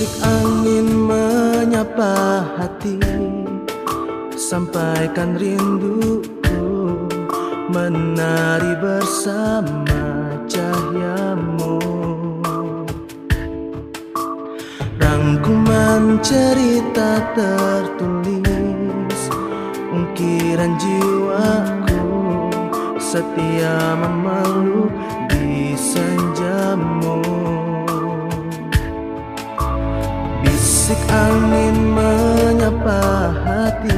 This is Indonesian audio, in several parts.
Bisik angin menyapa hati Sampaikan rinduku Menari bersama cahayamu Rangkuman cerita tertulis Ungkiran jiwaku Setia memeluk di senjamu Bisik angin menyapa hati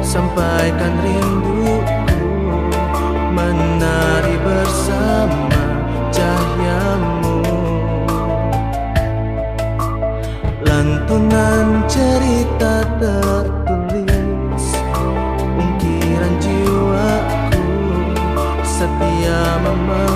Sampaikan rinduku Menari bersama cahayamu Lantunan cerita tertulis Ungkiran jiwaku Setia memeluk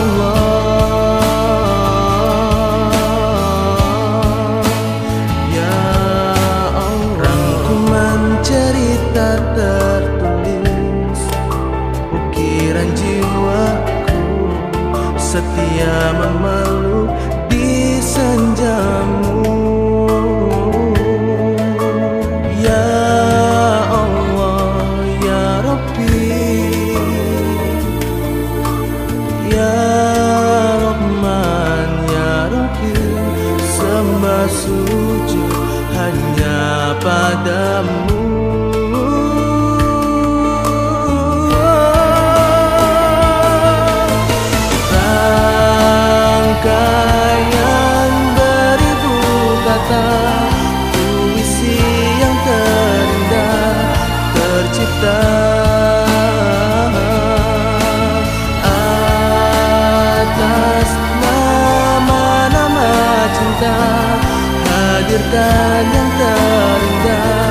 Ya Allah. Ya Allah. Mencari tak tertulis Ukiran jiwaku. Setia memeluk di senjamu. Ya yeah padamu. Rangkaian beribu kata Puisi yang terindah tercipta. Atas nama-nama cinta terakhir dan yang terindah.